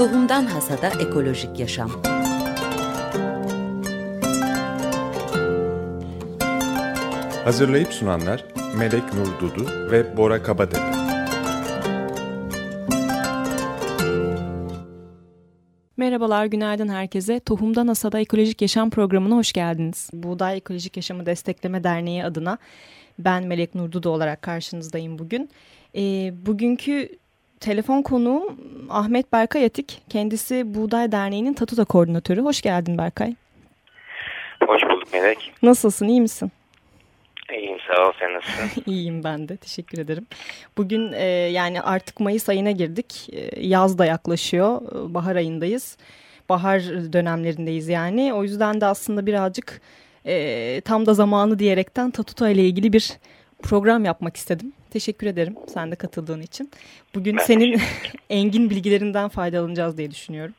Tohumdan Hasada Ekolojik Yaşam Hazırlayıp sunanlar Melek Nur Dudu ve Bora Kabadepe. Merhabalar, günaydın herkese. Tohumdan Hasada Ekolojik Yaşam programına hoş geldiniz. Buğday Ekolojik Yaşamı Destekleme Derneği adına ben Melek Nur Dudu olarak karşınızdayım bugün. E, bugünkü telefon konuğum Ahmet Berkay Atik. Kendisi Buğday Derneği'nin Tatuta Koordinatörü. Hoş geldin Berkay. Hoş bulduk Melek. Nasılsın, iyi misin? İyiyim sağ ol sen nasılsın? İyiyim ben de teşekkür ederim. Bugün e, yani artık Mayıs ayına girdik. E, yaz da yaklaşıyor. E, bahar ayındayız. Bahar dönemlerindeyiz yani. O yüzden de aslında birazcık e, tam da zamanı diyerekten Tatuta ile ilgili bir program yapmak istedim. Teşekkür ederim sen de katıldığın için. Bugün Ben senin engin bilgilerinden faydalanacağız diye düşünüyorum.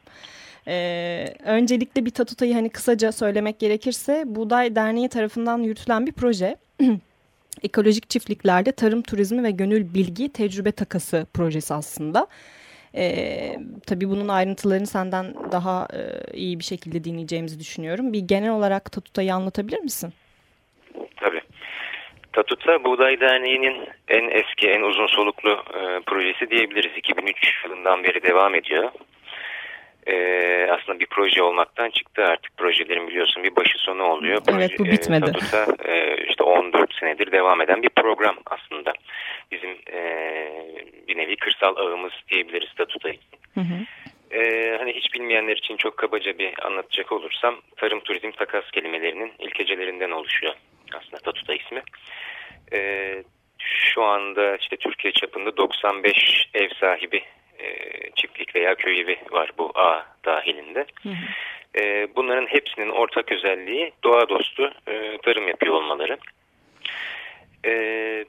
Ee, öncelikle bir tatutayı hani kısaca söylemek gerekirse Buğday Derneği tarafından yürütülen bir proje. Ekolojik çiftliklerde tarım turizmi ve gönül bilgi tecrübe takası projesi aslında. Ee, tabii bunun ayrıntılarını senden daha e, iyi bir şekilde dinleyeceğimizi düşünüyorum. Bir genel olarak tatutayı anlatabilir misin? Tabii. Tatuta Buğday Derneği'nin en eski, en uzun soluklu e, projesi diyebiliriz. 2003 yılından beri devam ediyor. E, aslında bir proje olmaktan çıktı artık. Projelerin biliyorsun bir başı sonu oluyor. Evet, bu bitmedi. E, Tatuta e, işte 14 senedir devam eden bir program aslında. Bizim e, bir nevi kırsal ağımız diyebiliriz Tatuta için. Hı hı. Ee, hani hiç bilmeyenler için çok kabaca bir anlatacak olursam tarım turizm takas kelimelerinin ilk hecelerinden oluşuyor aslında Tatuta ismi. Ee, şu anda işte Türkiye çapında 95 ev sahibi e, çiftlik veya köy evi var bu ağ dahilinde. Hı hı. Ee, bunların hepsinin ortak özelliği doğa dostu e, tarım yapıyor olmaları. Ee,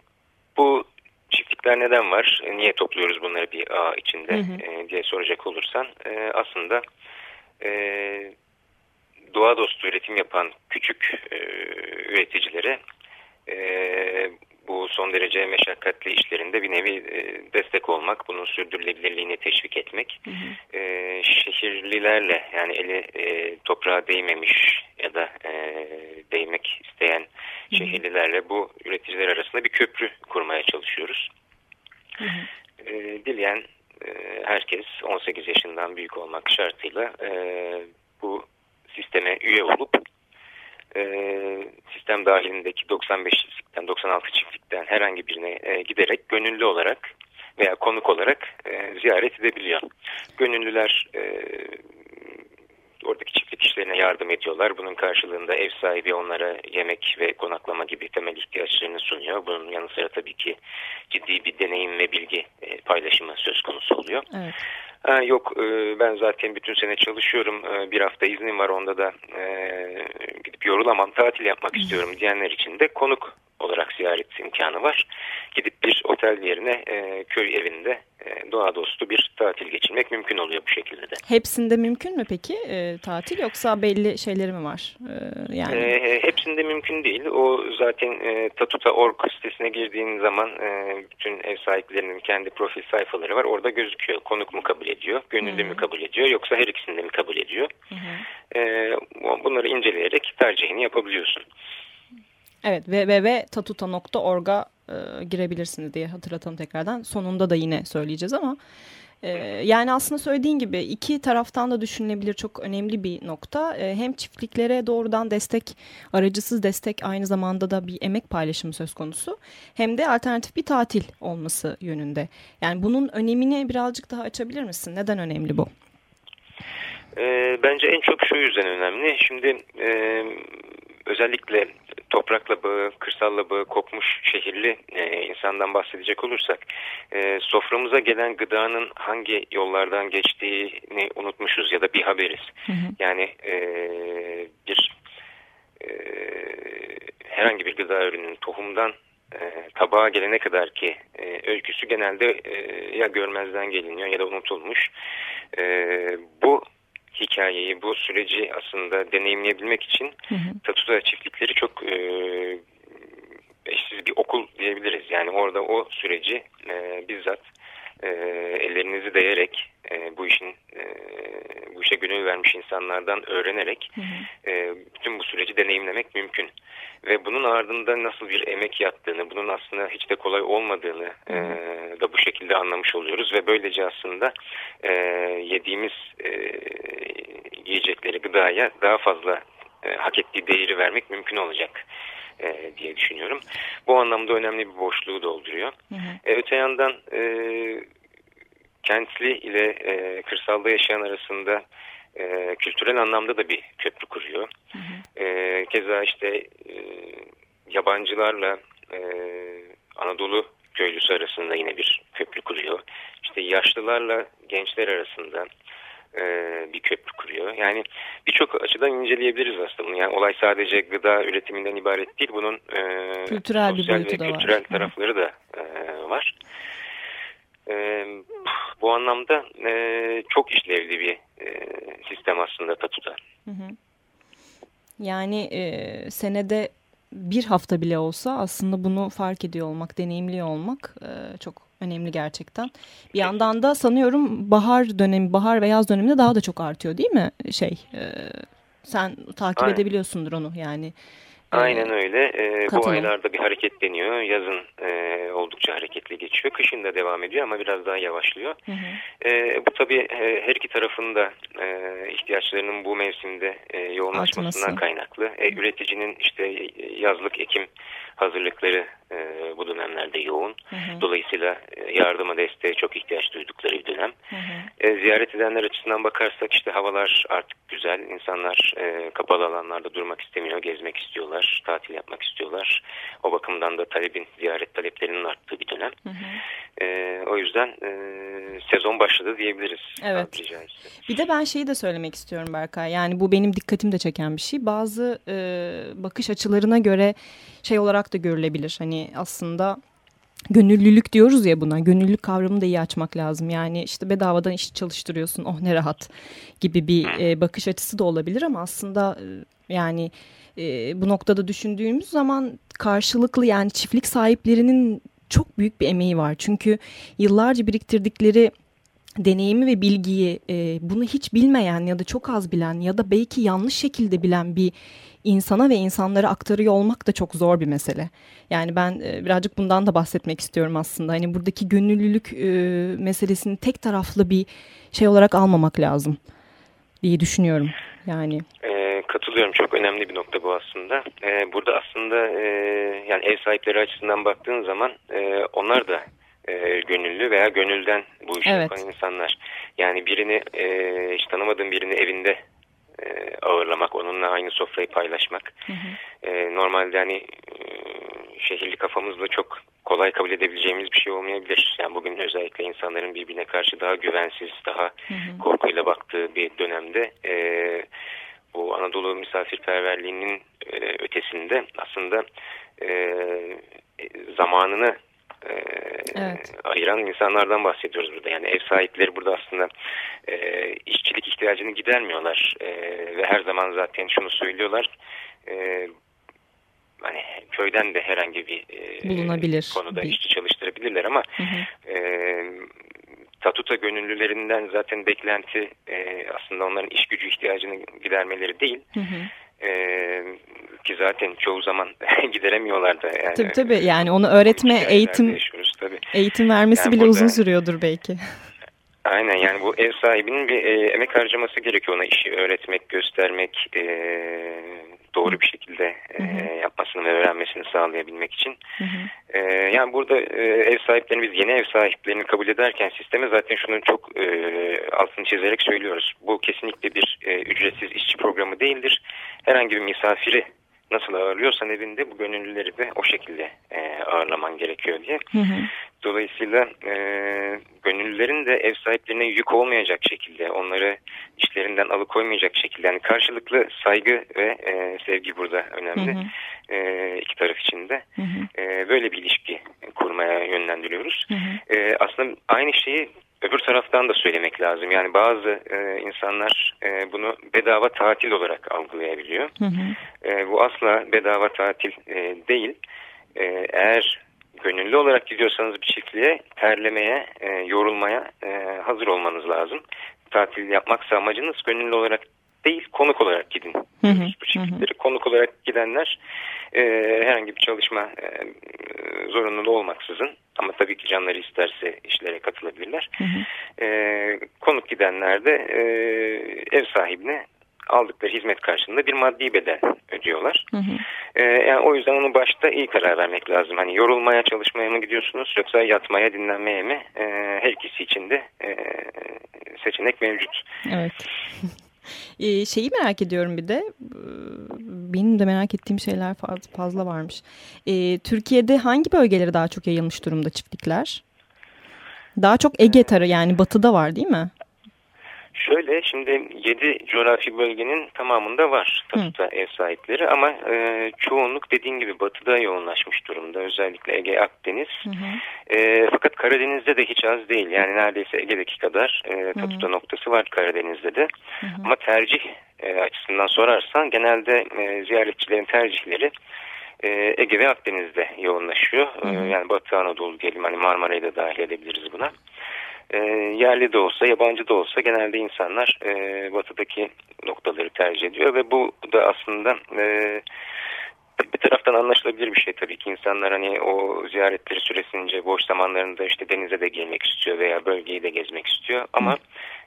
bu çiftlikler neden var? E, Niye topluyoruz bunları bir ağ içinde Hı hı. e, diye soracak olursan e, aslında e, doğa dostu üretim yapan küçük e, üreticilere e, bu son derece meşakkatli işlerinde bir nevi e, destek olmak, bunun sürdürülebilirliğini teşvik etmek. Hı hı. E, şehirlilerle yani eli e, toprağa değmemiş ya da e, değmek isteyen hı. şehirlilerle bu üreticiler arasında bir köprü kurmaya çalışıyoruz. Hı hı. E, dileyen e, herkes 18 yaşından büyük olmak şartıyla e, bu sisteme üye olup e, sistem dahilindeki 95 çiftlikten 96 çiftlikten herhangi birine e, giderek gönüllü olarak veya konuk olarak e, ziyaret edebiliyor. Gönüllüler e, oradaki çiftlik işlerine yardım ediyorlar. Bunun karşılığında ev sahibi onlara yemek ve konaklama gibi temel ihtiyaçlarını sunuyor. Bunun yanı sıra tabii ki ciddi bir deneyim ve bilgi e, paylaşımı söz konusu oluyor. Evet. Ha, yok e, ben zaten bütün sene çalışıyorum. E, bir hafta iznim var onda da gidip yorulamam tatil yapmak istiyorum diyenler için de konuk olarak ziyaret imkanı var. Gidip bir otel yerine e, köy evinde e, doğa dostu bir tatil geçirmek mümkün oluyor bu şekilde de. Hepsinde mümkün mü peki e, tatil yoksa belli şeyleri mi var? E, yani E, hepsinde mümkün değil. O zaten e, Tatuta.org sitesine girdiğin zaman e, bütün ev sahiplerinin kendi profil sayfaları var. Orada gözüküyor. Konuk mu kabul ediyor, gönüllü mü kabul ediyor yoksa her ikisinde mi kabul ediyor? Hı hı. E, bunları inceleyerek tercihini yapabiliyorsun. Evet www.tatuta.org'a e, girebilirsiniz diye hatırlatalım tekrardan. Sonunda da yine söyleyeceğiz ama e, yani aslında söylediğin gibi iki taraftan da düşünülebilir çok önemli bir nokta. E, hem çiftliklere doğrudan destek, aracısız destek aynı zamanda da bir emek paylaşımı söz konusu. Hem de alternatif bir tatil olması yönünde. Yani bunun önemini birazcık daha açabilir misin? Neden önemli bu? E, bence en çok şu yüzden önemli. Şimdi e, özellikle toprakla bağı, kırsalla bağı kopmuş şehirli e, insandan bahsedecek olursak e, soframıza gelen gıdanın hangi yollardan geçtiğini unutmuşuz ya da bir haberiz. Hı hı. Yani e, bir e, herhangi bir gıda ürünün tohumdan e, tabağa gelene kadar ki e, öyküsü genelde e, ya görmezden geliniyor ya da unutulmuş. E, bu hikayeyi, bu süreci aslında deneyimleyebilmek için Hı hı. Tatuta çiftlikleri çok e, eşsiz bir okul diyebiliriz. Yani orada o süreci e, bizzat e, ellerinizi değerek e, bu işin e, bu işe gönül vermiş insanlardan öğrenerek hı hı. E, bütün bu süreci deneyimlemek mümkün. Ve bunun ardında nasıl bir emek yattığını, bunun aslında hiç de kolay olmadığını e, da bu şekilde anlamış oluyoruz. Ve böylece aslında e, yediğimiz e, yiyecekleri, gıdaya daha fazla e, hak ettiği değeri vermek mümkün olacak e, diye düşünüyorum. Bu anlamda önemli bir boşluğu dolduruyor. Hı hı. E, öte yandan e, kentli ile e, kırsalda yaşayan arasında e, kültürel anlamda da bir köprü kuruyor. Hı hı. E, keza işte e, yabancılarla e, Anadolu köylüsü arasında yine bir köprü kuruyor. İşte yaşlılarla gençler arasında e, bir köprü kuruyor. Yani birçok açıdan inceleyebiliriz aslında. Yani olay sadece gıda üretiminden ibaret değil. Bunun e, kültürel bir boyutu da kültürel var. tarafları da e, var. E, bu anlamda e, çok işlevli bir e, sistem aslında Tatu'da. Hı hı. Yani e, senede bir hafta bile olsa aslında bunu fark ediyor olmak, deneyimli olmak e, çok önemli gerçekten. Bir yandan da sanıyorum bahar dönemi, bahar ve yaz döneminde daha da çok artıyor değil mi? Şey, e, sen takip Aynen. edebiliyorsundur onu yani. Aynen öyle. E, bu aylarda bir hareketleniyor. Yazın e, oldukça hareketli geçiyor. Kışın da devam ediyor ama biraz daha yavaşlıyor. Hı hı. E, bu tabii e, her iki tarafında e, ihtiyaçlarının bu mevsimde e, yoğunlaşmasından Artması. kaynaklı. E, üreticinin işte yazlık ekim hazırlıkları e, bu dönemlerde yoğun. Hı hı. Dolayısıyla e, yardıma desteğe çok ihtiyaç duydukları dönem. Hı hı. E, ziyaret edenler açısından bakarsak işte havalar artık güzel. İnsanlar e, kapalı alanlarda durmak istemiyor, gezmek istiyorlar, tatil yapmak istiyorlar. O bakımdan da talebin, ziyaret taleplerinin arttığı bir dönem. Hı hı. E, o yüzden e, sezon başladı diyebiliriz. Evet. Bir de ben şeyi de söylemek istiyorum Berkay. Yani bu benim dikkatim de çeken bir şey. Bazı e, bakış açılarına göre şey olarak da görülebilir. Hani aslında gönüllülük diyoruz ya buna. Gönüllülük kavramını da iyi açmak lazım. Yani işte bedavadan iş çalıştırıyorsun oh ne rahat gibi bir e, bakış açısı da olabilir ama aslında e, yani e, bu noktada düşündüğümüz zaman karşılıklı yani çiftlik sahiplerinin çok büyük bir emeği var. Çünkü yıllarca biriktirdikleri deneyimi ve bilgiyi e, bunu hiç bilmeyen ya da çok az bilen ya da belki yanlış şekilde bilen bir insana ve insanlara aktarıyor olmak da çok zor bir mesele. Yani ben e, birazcık bundan da bahsetmek istiyorum aslında. Hani buradaki gönüllülük e, meselesini tek taraflı bir şey olarak almamak lazım diye düşünüyorum. Yani e, katılıyorum çok önemli bir nokta bu aslında. E, burada aslında e, yani ev sahipleri açısından baktığın zaman e, onlar da e, gönüllü veya gönülden bu işi evet. yapan insanlar. Yani birini e, hiç tanımadığın birini evinde e, ağırlamak, onunla aynı sofrayı paylaşmak. Hı hı. E, normalde hani e, şehirli kafamızla çok kolay kabul edebileceğimiz bir şey olmayabilir. Yani bugün özellikle insanların birbirine karşı daha güvensiz, daha hı hı. korkuyla baktığı bir dönemde e, bu Anadolu misafirperverliğinin e, ötesinde aslında e, zamanını e, evet. ayıran insanlardan bahsediyoruz burada. Yani ev sahipleri burada aslında e, işçilik ihtiyacını gidermiyorlar e, ve her zaman zaten şunu söylüyorlar. E, hani köyden de herhangi bir e, Bulunabilir. konuda bir... işçi çalıştırabilirler ama hı hı. E, Tatuta gönüllülerinden zaten beklenti e, aslında onların iş gücü ihtiyacını gidermeleri değil. Hı hı. E, ki zaten çoğu zaman gideremiyorlar da. Yani, tabii tabii yani onu öğretme eğitim tabii. eğitim vermesi yani bile burada, uzun sürüyordur belki. Aynen yani bu ev sahibinin bir e, emek harcaması gerekiyor ona işi öğretmek, göstermek, e, doğru bir şekilde e, yapmasını ve öğrenmesini sağlayabilmek için. Hı hı. E, yani burada e, ev sahiplerini biz yeni ev sahiplerini kabul ederken sisteme zaten şunun çok e, altını çizerek söylüyoruz. Bu kesinlikle bir e, ücretsiz işçi programı değildir. Herhangi bir misafiri nasıl ağırlıyorsan evinde bu gönüllüleri de o şekilde e, ağırlaman gerekiyor diye. Hı hı. Dolayısıyla e, gönüllülerin de ev sahiplerine yük olmayacak şekilde, onları işlerinden alıkoymayacak şekilde, yani karşılıklı saygı ve e, sevgi burada önemli hı hı. E, iki taraf için de. Hı hı. E, böyle bir ilişki kurmaya yönlendiriyoruz. Hı hı. E, aslında aynı şeyi öbür taraftan da söylemek lazım. Yani bazı e, insanlar e, bunu bedava tatil olarak algılayabiliyor. Hı hı. E, bu asla bedava tatil e, değil. E, eğer gönüllü olarak gidiyorsanız bir çiftliğe terlemeye, e, yorulmaya e, hazır olmanız lazım. Tatil yapmaksa amacınız gönüllü olarak değil konuk olarak gidin. Hı hı, bu çiftlikleri. Konuk olarak gidenler e, herhangi bir çalışma e, zorunluluğu olmaksızın ama tabii ki canları isterse işlere katılabilirler. Hı hı. E, konuk gidenler de e, ev sahibine aldıkları hizmet karşılığında bir maddi bedel ödüyorlar. Hı hı. Ee, yani o yüzden onu başta iyi karar vermek lazım. Hani yorulmaya, çalışmaya mı gidiyorsunuz yoksa yatmaya, dinlenmeye mi? Ee, her ikisi için de e, seçenek mevcut. Evet. Ee, şeyi merak ediyorum bir de Ee, benim de merak ettiğim şeyler fazla, varmış. Ee, Türkiye'de hangi bölgelere daha çok yayılmış durumda çiftlikler? Daha çok Ege tarı yani batıda var değil mi? Şöyle şimdi 7 coğrafi bölgenin tamamında var taputa ev sahipleri ama e, çoğunluk dediğin gibi batıda yoğunlaşmış durumda. Özellikle Ege, Akdeniz. Hı hı. E, fakat Karadeniz'de de hiç az değil. Yani neredeyse Ege'deki kadar e, taputa noktası var Karadeniz'de de. Hı hı. Ama tercih e, açısından sorarsan genelde e, ziyaretçilerin tercihleri e, Ege ve Akdeniz'de yoğunlaşıyor. E, Hı hı. yani Batı Anadolu diyelim hani Marmara'yı da dahil edebiliriz buna. E, yerli de olsa yabancı da olsa genelde insanlar e, batıdaki noktaları tercih ediyor ve bu da aslında e, bir taraftan anlaşılabilir bir şey tabii ki insanlar hani o ziyaretleri süresince boş zamanlarında işte denize de girmek istiyor veya bölgeyi de gezmek istiyor ama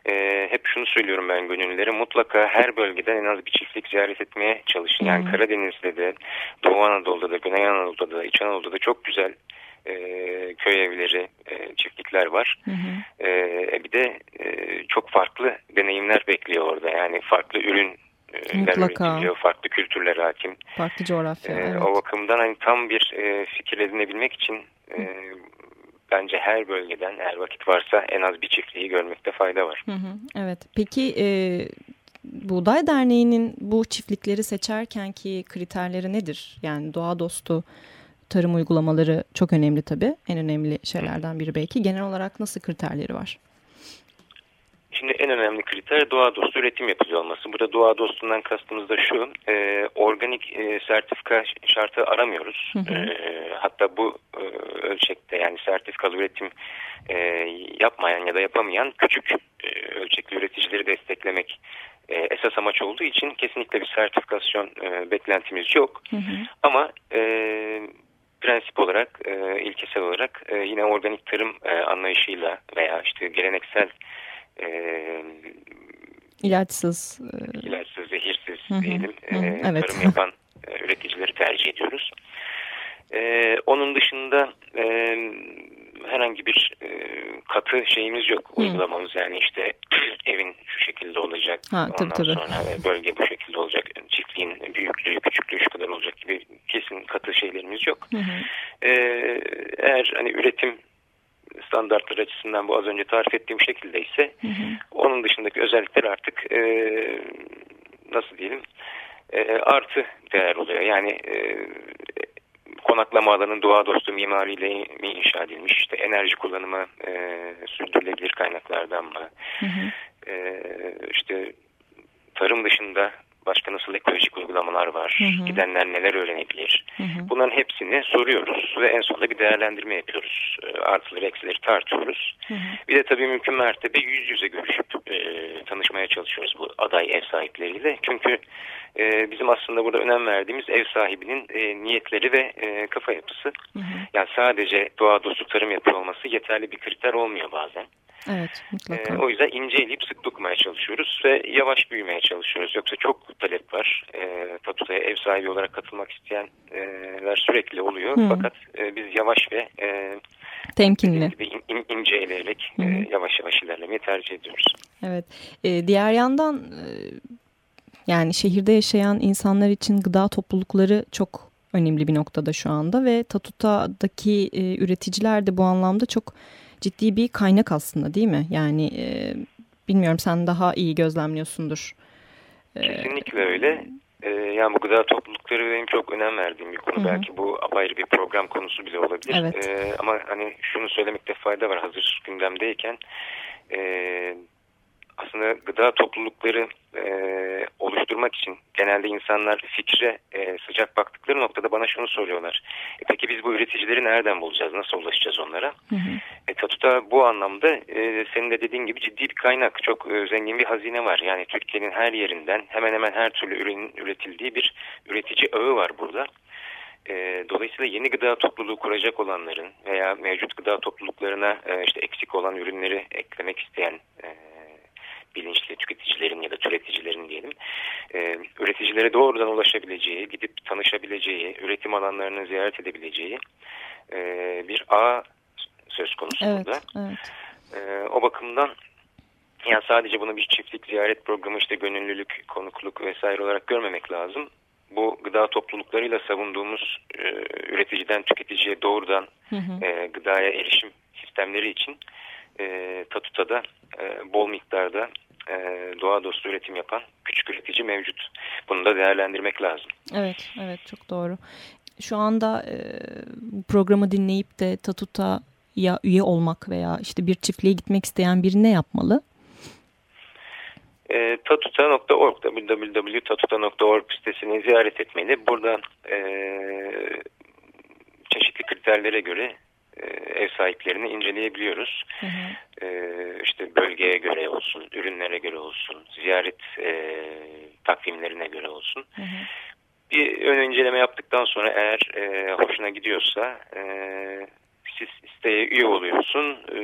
e, hep şunu söylüyorum ben gönüllülere mutlaka her bölgeden en az bir çiftlik ziyaret etmeye çalışın. Yani. Karadeniz'de de Doğu Anadolu'da da Güney Anadolu'da da İç Anadolu'da da çok güzel e, köy evleri, e, çiftlikler var. Hı hı. E, bir de e, çok farklı deneyimler bekliyor orada. Yani farklı ürün e, üretiliyor, farklı kültürler hakim. Farklı coğrafya. E, evet. O bakımdan hani tam bir e, fikir edinebilmek için e, bence her bölgeden eğer vakit varsa en az bir çiftliği görmekte fayda var. Hı hı, evet. Peki e, Buğday Derneği'nin bu çiftlikleri seçerken ki kriterleri nedir? Yani doğa dostu tarım uygulamaları çok önemli tabii. En önemli şeylerden biri belki. Genel olarak nasıl kriterleri var? Şimdi en önemli kriter doğa dostu üretim yapıyor olması. Burada doğa dostundan kastımız da şu, e, organik e, sertifika şartı aramıyoruz. Hı hı. E, hatta bu e, ölçekte yani sertifikalı üretim e, yapmayan ya da yapamayan küçük e, ölçekli üreticileri desteklemek e, esas amaç olduğu için kesinlikle bir sertifikasyon e, beklentimiz yok. Hı hı. Ama e, prensip olarak, e, ilkesel olarak e, yine organik tarım e, anlayışıyla veya işte geleneksel e, İlaçsız. e, ilaçsız, zehirsiz Hı hı, diyelim hı e, evet. tarım yapan e, üreticileri tercih ediyoruz. E, onun dışında e, herhangi bir e, katı şeyimiz yok uygulamamız yani işte evin şu şekilde olacak Ha, tabii, ondan tabii. sonra e, bölge bu şekilde olacak çiftliğin büyüklüğü küçüklüğü şu kadar olacak gibi kesin katı şeylerimiz yok. Hı. Ee, eğer hani üretim standartları açısından bu az önce tarif ettiğim şekilde ise Hı hı. onun dışındaki özellikler artık e, nasıl diyelim e, artı değer oluyor. Yani e, konaklama alanın doğa dostu mimariyle mi inşa edilmiş işte enerji kullanımı e, sürdürülebilir kaynaklardan mı Hı hı. e, işte tarım dışında başka nasıl ekolojik uygulamalar var Hı hı. gidenler neler öğrenebilir Hı hı. Bunların hepsini soruyoruz ve en sonunda bir değerlendirme yapıyoruz. E, Artıları eksileri tartıyoruz. Hı hı. Bir de tabii mümkün mertebe yüz yüze görüşüp e, tanışmaya çalışıyoruz bu aday ev sahipleriyle. Çünkü e, bizim aslında burada önem verdiğimiz ev sahibinin e, niyetleri ve e, kafa yapısı. Hı hı. Yani sadece doğa dostu tarım yapıyor olması yeterli bir kriter olmuyor bazen. Evet mutlaka. E, o yüzden inceleyip sık dokunmaya çalışıyoruz ve yavaş büyümeye çalışıyoruz. Yoksa çok talep var. E, Tatuta'ya ev sahibi olarak katılmak isteyenler sürekli oluyor. Hı. Fakat e, biz yavaş ve e, Temkinli. gibi in, in, inceleyerek Hı hı. e, yavaş yavaş ilerlemeyi tercih ediyoruz. Evet. Ee, diğer yandan e, yani şehirde yaşayan insanlar için gıda toplulukları çok önemli bir noktada şu anda ve Tatuta'daki e, üreticiler de bu anlamda çok ciddi bir kaynak aslında değil mi? Yani e, bilmiyorum sen daha iyi gözlemliyorsundur. Ee, Kesinlikle öyle. E, yani bu gıda toplulukları benim çok önem verdiğim bir konu. Hı hı. Belki bu apayrı bir program konusu bile olabilir. Evet. E, ama hani şunu söylemekte fayda var hazır gündemdeyken. E, aslında gıda toplulukları e, oluşturmak için genelde insanlar fikre e, sıcak baktıkları noktada bana şunu soruyorlar. E, peki biz bu üreticileri nereden bulacağız? Nasıl ulaşacağız onlara? Hı hı. E, Tatuta bu anlamda e, senin de dediğin gibi ciddi bir kaynak. Çok e, zengin bir hazine var. Yani Türkiye'nin her yerinden hemen hemen her türlü ürün üretildiği bir üretici ağı var burada. E, dolayısıyla yeni gıda topluluğu kuracak olanların veya mevcut gıda topluluklarına e, işte eksik olan ürünleri eklemek isteyen e, bilinçli tüketicilerin ya da türeticilerin diyelim e, üreticilere doğrudan ulaşabileceği, gidip tanışabileceği, üretim alanlarını ziyaret edebileceği e, bir ağ söz konusu evet, burada. Evet. E, o bakımdan yani sadece bunu bir çiftlik ziyaret programı işte gönüllülük, konukluk vesaire olarak görmemek lazım. Bu gıda topluluklarıyla savunduğumuz e, üreticiden tüketiciye doğrudan hı hı. E, gıdaya erişim sistemleri için e, Tatuta'da e, bol miktarda e, doğa dostu üretim yapan küçük üretici mevcut. Bunu da değerlendirmek lazım. Evet, evet çok doğru. Şu anda e, programı dinleyip de Tatuta'ya üye olmak veya işte bir çiftliğe gitmek isteyen biri ne yapmalı? E, tatuta.org www.tatuta.org sitesini ziyaret etmeli. Burada e, çeşitli kriterlere göre e, ev sahiplerini inceleyebiliyoruz. Hı hı. E, işte bölgeye göre olsun, ürünlere göre olsun, ziyaret e, takvimlerine göre olsun. Hı hı. Bir ön inceleme yaptıktan sonra eğer e, hoşuna gidiyorsa e, siz siteye üye oluyorsun. E,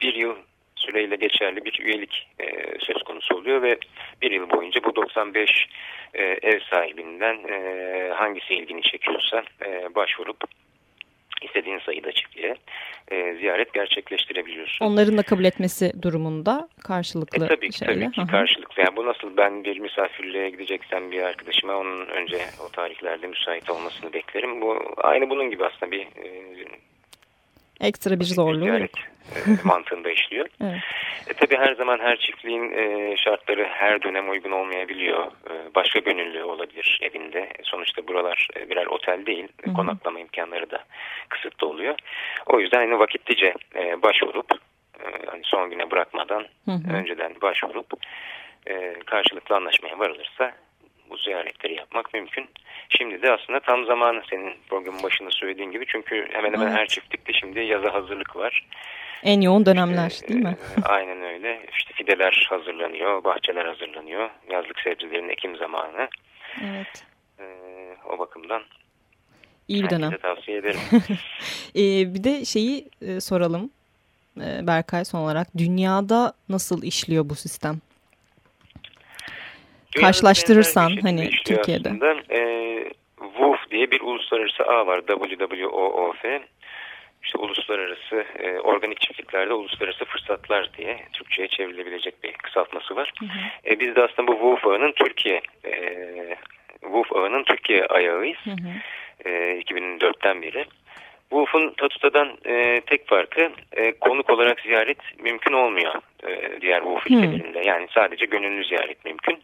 bir yıl süreyle geçerli bir üyelik e, söz konusu oluyor ve bir yıl boyunca bu 95 e, ev sahibinden e, hangisi ilgini çekiyorsa e, başvurup istediğin sayıda çiftliğe e, ziyaret gerçekleştirebiliyorsun. Onların da kabul etmesi durumunda karşılıklı e, tabii, şeyle. Tabii ki karşılıklı. Yani bu nasıl ben bir misafirliğe gideceksem bir arkadaşıma onun önce o tarihlerde müsait olmasını beklerim. Bu aynı bunun gibi aslında bir e, ekstra bir zorluğu yok. E, mantığında işliyor. evet. E, tabii her zaman her çiftliğin e, şartları her dönem uygun olmayabiliyor. E, başka gönüllü olabilir evinde. Sonuçta buralar e, birer otel değil. Hı -hı. Konaklama imkanları da kısıtlı oluyor. O yüzden hani vakitlice e, başvurup e, hani son güne bırakmadan hı hı. önceden başvurup e, karşılıklı anlaşmaya varılırsa bu ziyaretleri yapmak mümkün. Şimdi de aslında tam zamanı senin programın başında söylediğin gibi. Çünkü hemen hemen evet. her çiftlikte şimdi yaza hazırlık var. En yoğun dönemler işte, değil mi? Aynen öyle. İşte fideler hazırlanıyor, bahçeler hazırlanıyor. Yazlık sebzelerin ekim zamanı. Evet. E, o bakımdan İyi bir dönem. tavsiye ederim. e, bir de şeyi e, soralım e, Berkay son olarak. Dünyada nasıl işliyor bu sistem? Karşılaştırırsan hani Türkiye'de. Aslında. E, WOOF diye bir uluslararası ağ var. WWOOF. İşte uluslararası e, organik çiftliklerde uluslararası fırsatlar diye Türkçe'ye çevrilebilecek bir kısaltması var. Hı hı. E, biz de aslında bu WOOF ağının Türkiye e, WOOF ağının Türkiye ayağıyız. Hı hı. E, 2004'ten beri. WOOF'un Tatuta'dan e, tek farkı e, konuk olarak ziyaret mümkün olmuyor e, diğer WOOF ülkelerinde. Yani sadece gönüllü ziyaret mümkün.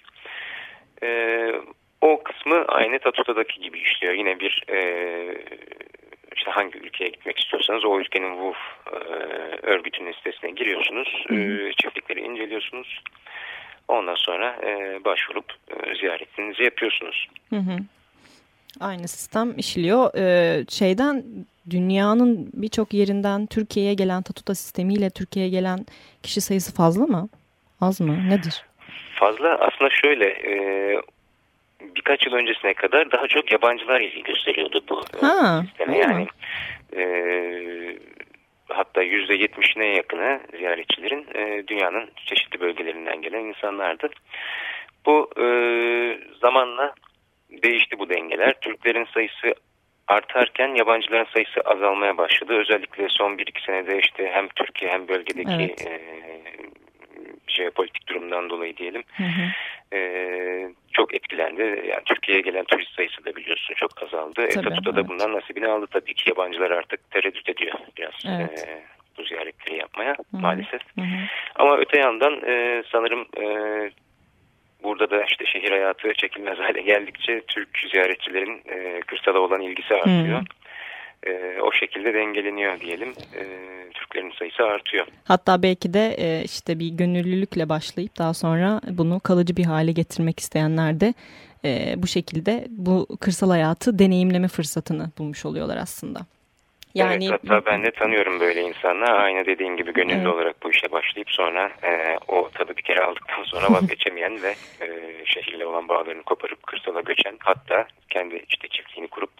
E, o kısmı aynı Tatuta'daki gibi işliyor. Yine bir e, işte hangi ülkeye gitmek istiyorsanız o ülkenin WUF e, örgütünün sitesine giriyorsunuz. E, çiftlikleri inceliyorsunuz. Ondan sonra e, başvurup e, ziyaretinizi yapıyorsunuz. Hı hı. Aynı sistem işliyor. Ee, şeyden dünyanın birçok yerinden Türkiye'ye gelen Tatuta sistemiyle Türkiye'ye gelen kişi sayısı fazla mı? Az mı? Nedir? Fazla. Aslında şöyle e, birkaç yıl öncesine kadar daha çok yabancılar ilgi gösteriyordu bu ha, sisteme. Yani e, hatta yüzde yetmişine yakını ziyaretçilerin e, dünyanın çeşitli bölgelerinden gelen insanlardı. Bu e, zamanla değişti bu dengeler. Türklerin sayısı artarken yabancıların sayısı azalmaya başladı. Özellikle son 1-2 senede işte hem Türkiye hem bölgedeki evet. e, jeopolitik durumdan dolayı diyelim hı hı. E, çok etkilendi. Yani Türkiye'ye gelen turist sayısı da biliyorsun çok azaldı. Estatuto evet. da bundan nasibini aldı tabii ki yabancılar artık tereddüt ediyor biraz evet. e, bu ziyaretleri yapmaya hı hı. maalesef. Hı hı. Ama öte yandan e, sanırım e, burada da işte şehir hayatı çekilmez hale geldikçe Türk ziyaretçilerin e, kırsala olan ilgisi artıyor. Hmm. E, o şekilde dengeleniyor diyelim. E, Türklerin sayısı artıyor. Hatta belki de e, işte bir gönüllülükle başlayıp daha sonra bunu kalıcı bir hale getirmek isteyenler de e, bu şekilde bu kırsal hayatı deneyimleme fırsatını bulmuş oluyorlar aslında. Yani evet, hatta ben de tanıyorum böyle insanlar. Aynı dediğin gibi gönüllü evet. olarak bu işe başlayıp sonra e, o tadı bir kere aldıktan sonra vazgeçemeyen ve e, şehirle olan bağlarını koparıp kırsala göçen hatta kendi işte çiftliğini kurup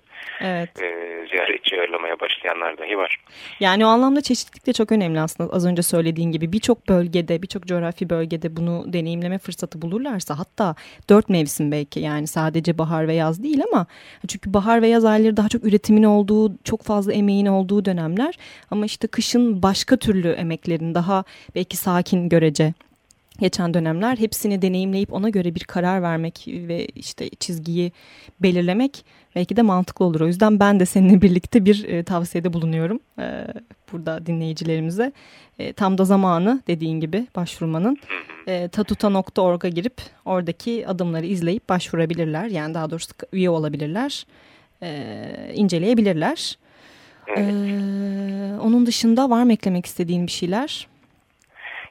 evet. e, ziyaretçi ağırlamaya başlayanlar dahi var. Yani o anlamda çeşitlilik de çok önemli aslında az önce söylediğin gibi birçok bölgede birçok coğrafi bölgede bunu deneyimleme fırsatı bulurlarsa hatta dört mevsim belki yani sadece bahar ve yaz değil ama çünkü bahar ve yaz ayları daha çok üretimin olduğu çok fazla emeğin olduğu dönemler ama işte kışın başka türlü emeklerin daha belki sakin görece geçen dönemler hepsini deneyimleyip ona göre bir karar vermek ve işte çizgiyi belirlemek belki de mantıklı olur. O yüzden ben de seninle birlikte bir e, tavsiyede bulunuyorum e, burada dinleyicilerimize. E, tam da zamanı dediğin gibi başvurmanın e, tatuta.org'a girip oradaki adımları izleyip başvurabilirler. Yani daha doğrusu üye olabilirler, e, inceleyebilirler. Evet. E, onun dışında var mı eklemek istediğin bir şeyler?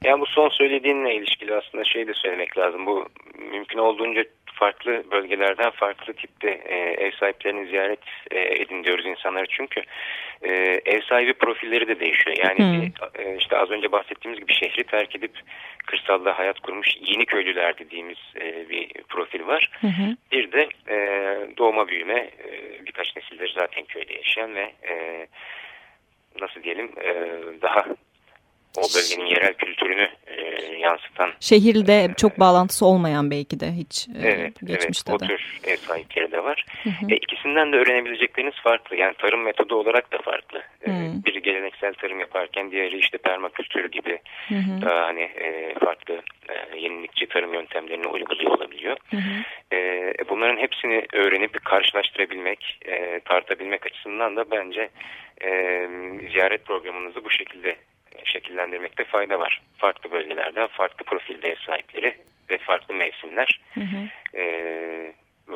Yani bu son söylediğinle ilişkili aslında şey de söylemek lazım. Bu mümkün olduğunca farklı bölgelerden farklı tipte e, ev sahiplerini ziyaret e, edin diyoruz insanlara çünkü e, ev sahibi profilleri de değişiyor. Yani hmm. e, işte az önce bahsettiğimiz gibi şehri terk edip kırsalda hayat kurmuş yeni köylüler dediğimiz e, bir profil var. Hmm. Bir de e, doğma büyüme e, birkaç nesildir zaten köyde yaşayan ve e, nasıl diyelim e, daha o bölgenin yerel kültürünü e, yansıtan. Şehirde e, çok bağlantısı olmayan belki de hiç e, evet, geçmişte evet, de. o tür ev sahipleri de var. Hı hı. E, ikisinden de öğrenebilecekleriniz farklı. Yani tarım metodu olarak da farklı. E, biri geleneksel tarım yaparken diğeri işte permakültür gibi hı hı. daha hani e, farklı e, yenilikçi tarım yöntemlerini uyguluyor olabiliyor. Hı hı. E, bunların hepsini öğrenip karşılaştırabilmek, e, tartabilmek açısından da bence e, ziyaret programınızı bu şekilde şekillendirmekte fayda var. Farklı bölgelerden farklı profilde ev sahipleri ve farklı mevsimler hı hı. E,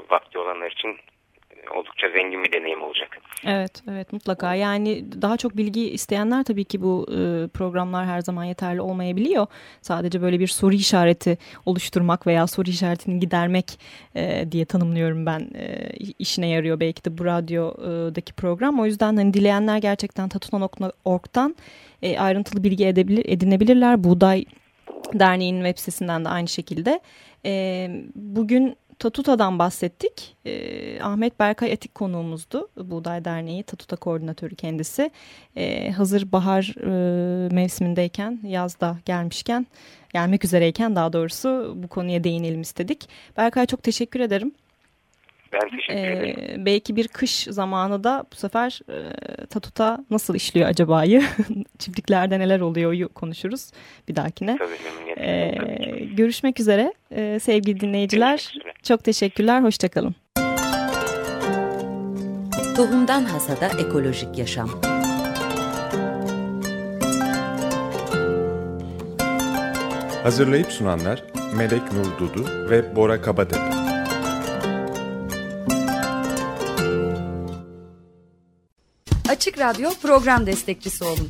vakti olanlar için oldukça zengin bir deneyim olacak. Evet, evet mutlaka. Yani daha çok bilgi isteyenler tabii ki bu e, programlar her zaman yeterli olmayabiliyor. Sadece böyle bir soru işareti oluşturmak veya soru işaretini gidermek e, diye tanımlıyorum ben. E, işine yarıyor belki de bu radyodaki program. O yüzden hani dileyenler gerçekten tatuta.org'dan e, ayrıntılı bilgi edebilir, edinebilirler. Buğday Derneği'nin web sitesinden de aynı şekilde. E, bugün Tatuta'dan bahsettik. E, Ahmet Berkay Etik konuğumuzdu. Buğday Derneği Tatuta koordinatörü kendisi. E, hazır bahar e, mevsimindeyken, yazda gelmişken, gelmek üzereyken daha doğrusu bu konuya değinelim istedik. Berkay çok teşekkür ederim. Ben teşekkür ee, ederim. Belki bir kış zamanı da bu sefer e, Tatuta nasıl işliyor acaba'yı çiftliklerde neler oluyor konuşuruz bir dahakine. Tabii, ee, görüşmek üzere ee, sevgili dinleyiciler. Çok teşekkürler. Hoşçakalın. Tohumdan Hasada Ekolojik Yaşam Hazırlayıp sunanlar Melek Nur Dudu ve Bora Kabadepe. Açık Radyo program destekçisi olun.